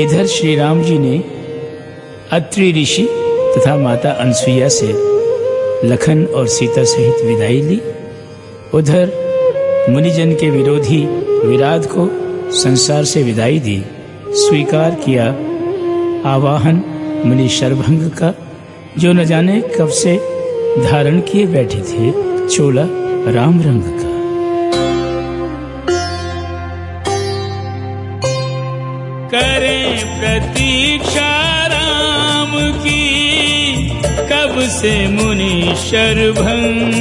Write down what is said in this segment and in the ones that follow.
इधर श्री राम जी ने अत्रि ऋषि तथा माता अनसुईया से लखन और सीता सहित विदाई ली। उधर मुनिजन के विरोधी विराट को संसार से विदाई दी। स्वीकार किया आवाहन मुनि शरभंग का, जो न जाने कब से धारण किए बैठे थे चोला राम रंग का। करें प्रतीक्षा राम की, कब से मुनि शरभंग?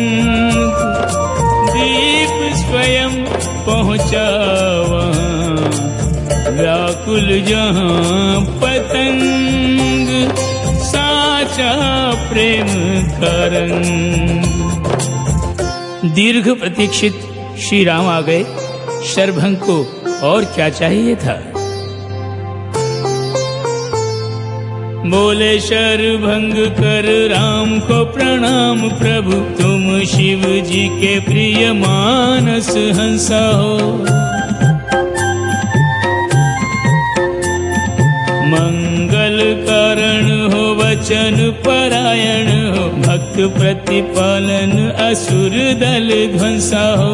दीप स्वयं पहुँचा व्याकुल जहाँ पतंग, साचा प्रेम करंग। दीर्घ प्रतीक्षित श्री राम आ गए, शरभंग को और क्या चाहिए था? बोले शरभंग कर राम को प्रणाम प्रभु तुम शिव जी के प्रिय मानस हंसा हो। मंगल कारण हो वचन परायण हो भक्त प्रतिपालन असुर दल ध्वंसा हो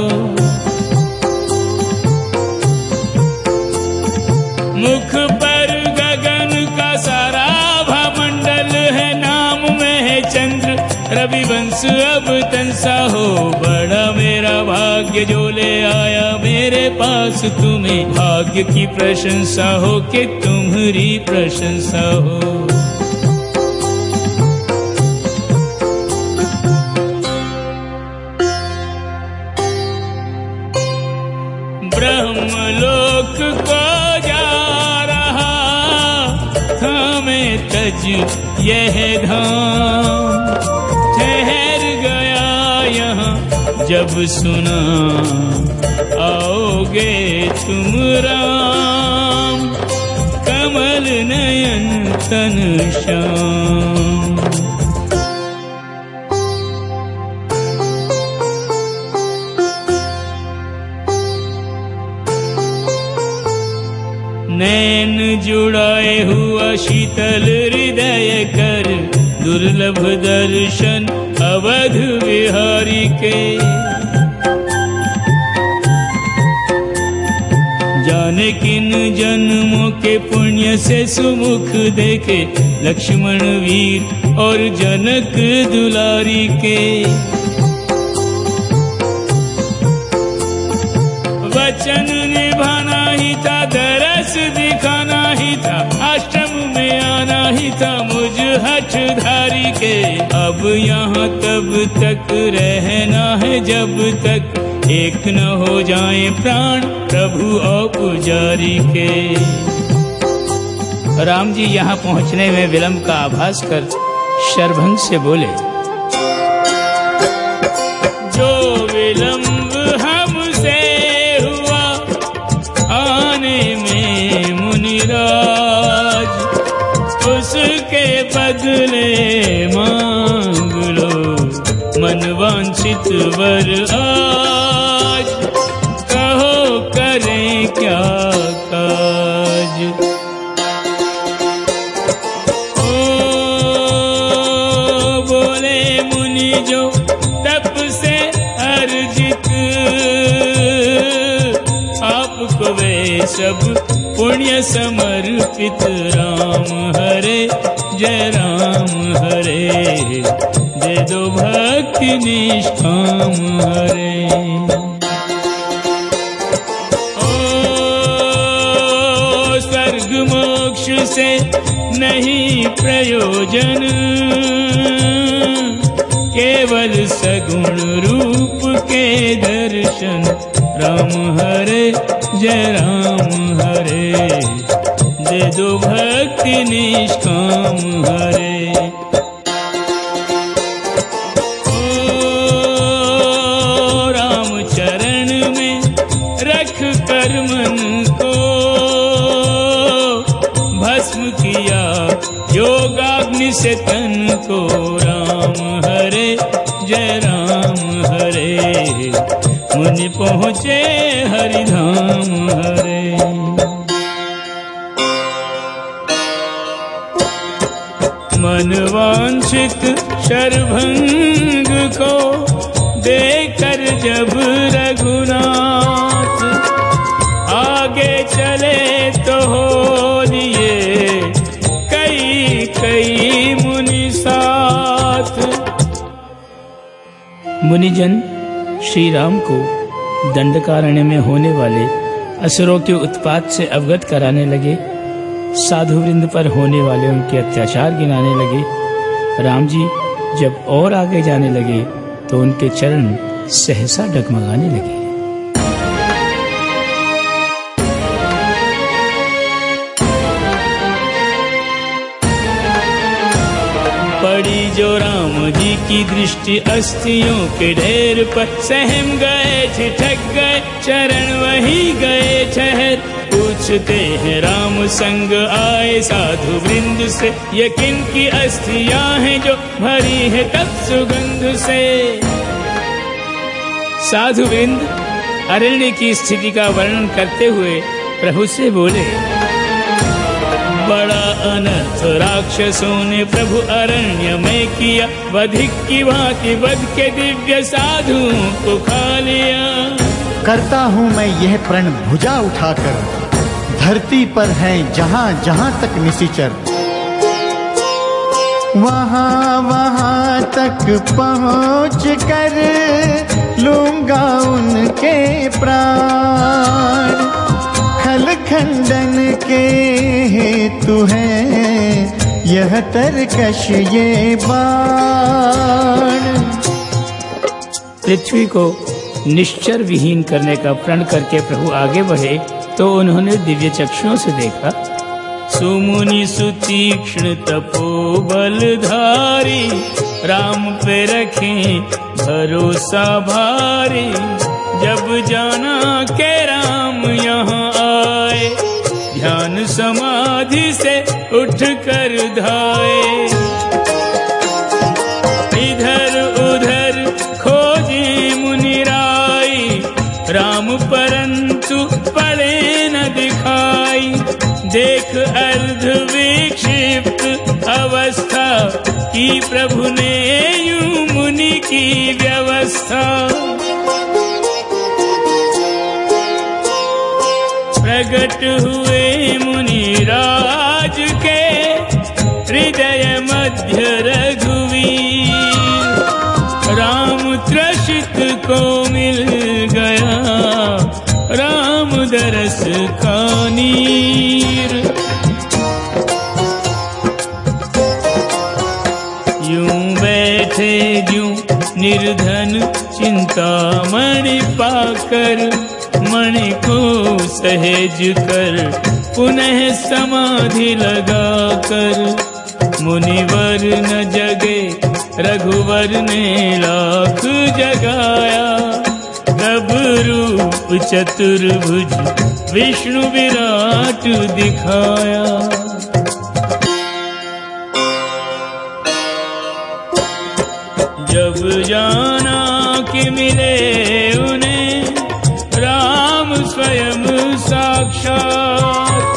अब तंसा हो, बड़ा मेरा भाग्य जो ले आया मेरे पास। तुम्हें भाग्य की प्रशंसा हो कि तुम्हारी प्रशंसा हो। ब्रह्मलोक को जा रहा हमें तज यह धाम। जब सुना आओगे तुम राम कमल नयन तन श्याम। नैन जुड़ाए हुआ शीतल हृदय कर दुर्लभ दर्शन अवध विहारी के। जाने किन जन्मों के पुण्य से सुमुख देखे लक्ष्मण वीर और जनक दुलारी के। वचन निभाना ही था, दरस दिखाना ही था आश्रम में आना ही था मुझ हठधारी के। अब यहाँ तब तक रहना है जब तक। एक न हो जाए प्राण प्रभु और पुजारी के। राम जी यहाँ पहुँचने में विलंब का आभास कर शरभंग से बोले, जो विलंब बदले मांग लो। मन वांछित वर आज। कहो करें क्या काज? ओ बोले मुनि जो तप से अर्जित। आपको वे सब पुण्य समर्पित। राम हरे जय राम हरे दे दो भक्ति निष्काम हरे। ओ, स्वर्ग मोक्ष से नहीं प्रयोजन, केवल सगुण रूप के दर्शन। राम हरे, जय राम हरे। दे दो भक्ति निष्काम हरे। ओ राम चरण में रख कर मन को। भस्म किया योगाग्नि से तन को। राम हरे, जय राम हरे। मुनि पहुँचे हरिधाम हरे। मनवांछित शरभंग को देकर जब रघुनाथ आगे चले तो हो लिए कई कई मुनि साथ। मुनिजन श्री राम को दंडकारण्य में होने वाले असुरों के उत्पात से अवगत कराने लगे। साधु वृंद पर होने वाले उनके अत्याचार गिनाने लगे। राम जी जब और आगे जाने लगे तो उनके चरण सहसा डगमगाने लगे। पड़ी जो राम जी की दृष्टि अस्थियों के ढेर पर, सहम गए ठिठक गए, चरण वही गए। पूछते हैं, राम संग आए साधु वृंद से। यकीन की अस्थियाँ हैं जो भरी है तब सुगंध से? साधु वृंद, अरण्य की स्थिति का वर्णन करते हुए प्रभु से बोले, बड़ा अनर्थ राक्षसों ने प्रभु अरण्य में किया, वधिक की भांति वध के दिव्य साधुओं को खा लिया। करता हूँ मैं यह प्रण भुजा उठाकर। धरती पर है जहाँ जहाँ तक निशिचर वहाँ वहाँ तक पहुँच कर लूँगा उनके प्राण। खल खंडन के हेतु है यह तरकश ये बाण। पृथ्वी को निश्चर विहीन करने का प्रण करके प्रभु आगे बढ़े तो उन्होंने दिव्य चक्षुओं से देखा। सुमुनि सुतीक्ष्ण तपो बलधारी राम पे रखे भरोसा भारी। जब जाना के राम यहाँ आए, ध्यान समाधि से उठ कर धाए। देख अर्ध विक्षिप्त अवस्था की प्रभु ने यूँ मुनि की व्यवस्था। प्रकट हुए मुनि राज के हृदय मध्य रघुवीर। राम त्रषित को यूँ निर्धन चिंता मणि पाकर, मणि को सहेज कर, पुनः समाधि लगा कर मुनिवर न जगे, रघुवर ने लाख जगाया। तब रूप चतुर्भुज विष्णु विराट दिखाया। जाना कि मिले उन्हें। राम स्वयं साक्षात।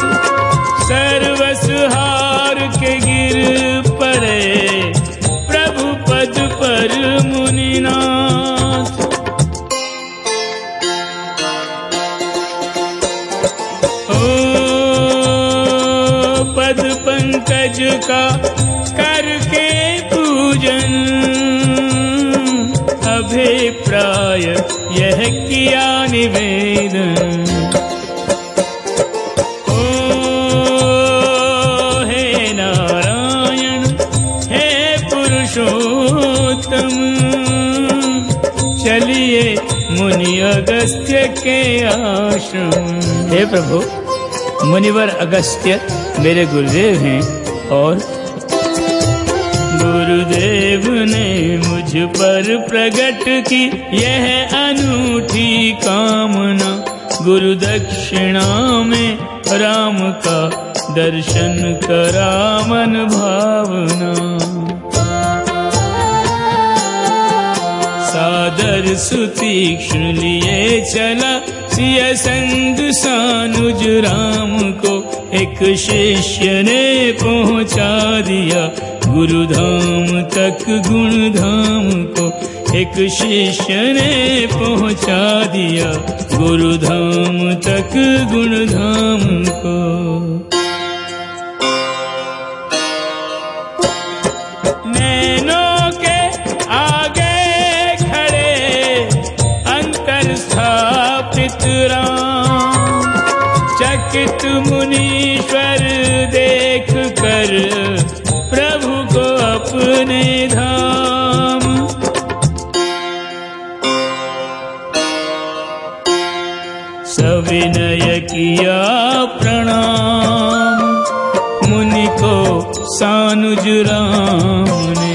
सर्वसहार के गिर पड़े। प्रभु पद पर मुनिनाथ। ओ पद पंकज का करके पूजन। अभिप्राय, यह किया निवेदन। पुरुषोत्तम, चलिए मुनि अगस्त्य के आश्रम। हे प्रभु, मुनिवर अगस्त्य मेरे गुरुदेव हैं और गुरुदेव ने मुझ पर प्रकट की। यह अनूठी कामना गुरु दक्षिणा में राम का दर्शन करा मन भावना। सादर सुतीक्ष्ण लिए चला सिय संग सानुज राम को एक शिष्य ने पहुंचा दिया गुरुधाम तक गुणधाम को एक शिष्य ने पहुंचा दिया। गुरुधाम तक गुणधाम को सविनय किया प्रणाम। मुनि को सानुज राम ने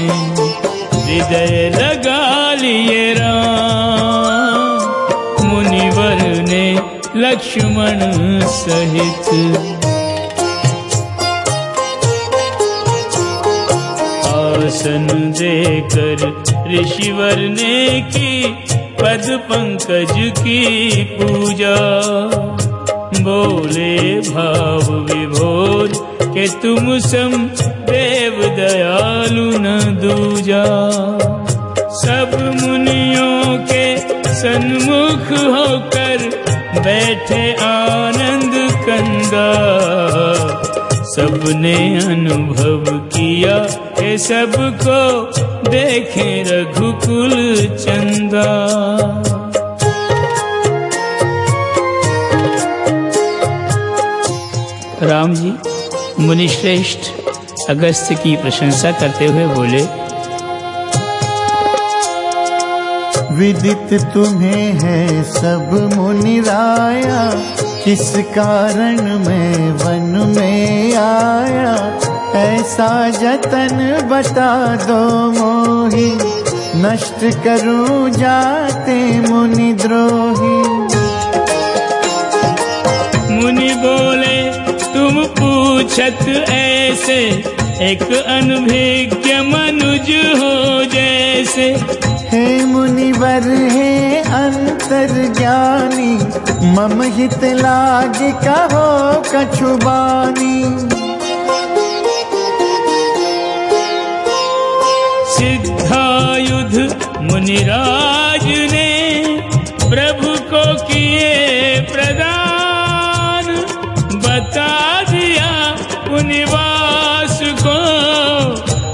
हृदय लगा लिए राम। मुनिवर ने लक्ष्मण सहित आसन देकर ऋषिवर ने की पद पंकज की पूजा। बोले, भाव विभोर, के तुम सम देव दयालु न दूजा। सब मुनियों के सन्मुख होकर बैठे आनंद कंदा। सबने अनुभव किया ये सबको देखे रघुकुल चंदा। राम जी, मुनिश्रेष्ठ अगस्त की प्रशंसा करते हुए बोले, विदित तुम्हें है सब मुनि राया किस कारण मैं वन में आया? ऐसा जतन बता दो मोही। नष्ट करूँ जाते मुनि द्रोही। मुनि बोले तुम पूछत ऐसे एक अनभिज्ञ मनुज हो जैसे। हे मुनिवर हे अंतर ज्ञानी, मम हित लाग कहो कछुबानी सिद्धायुध मुनिराज ने प्रभु को किए प्रदान। बता दिया मुनिवास को,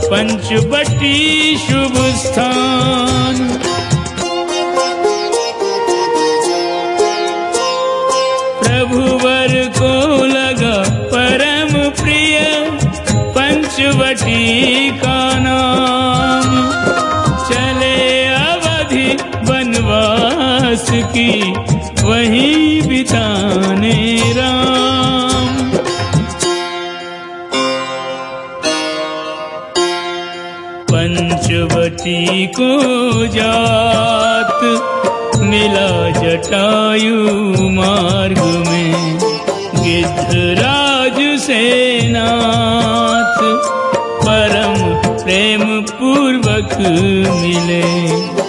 पंचवटी शुभ स्थान। की वहीं बिताने राम। पंचवटी को जात मिला जटायु मार्ग में, गिद्धराज से नाथ परम प्रेम पूर्वक मिले।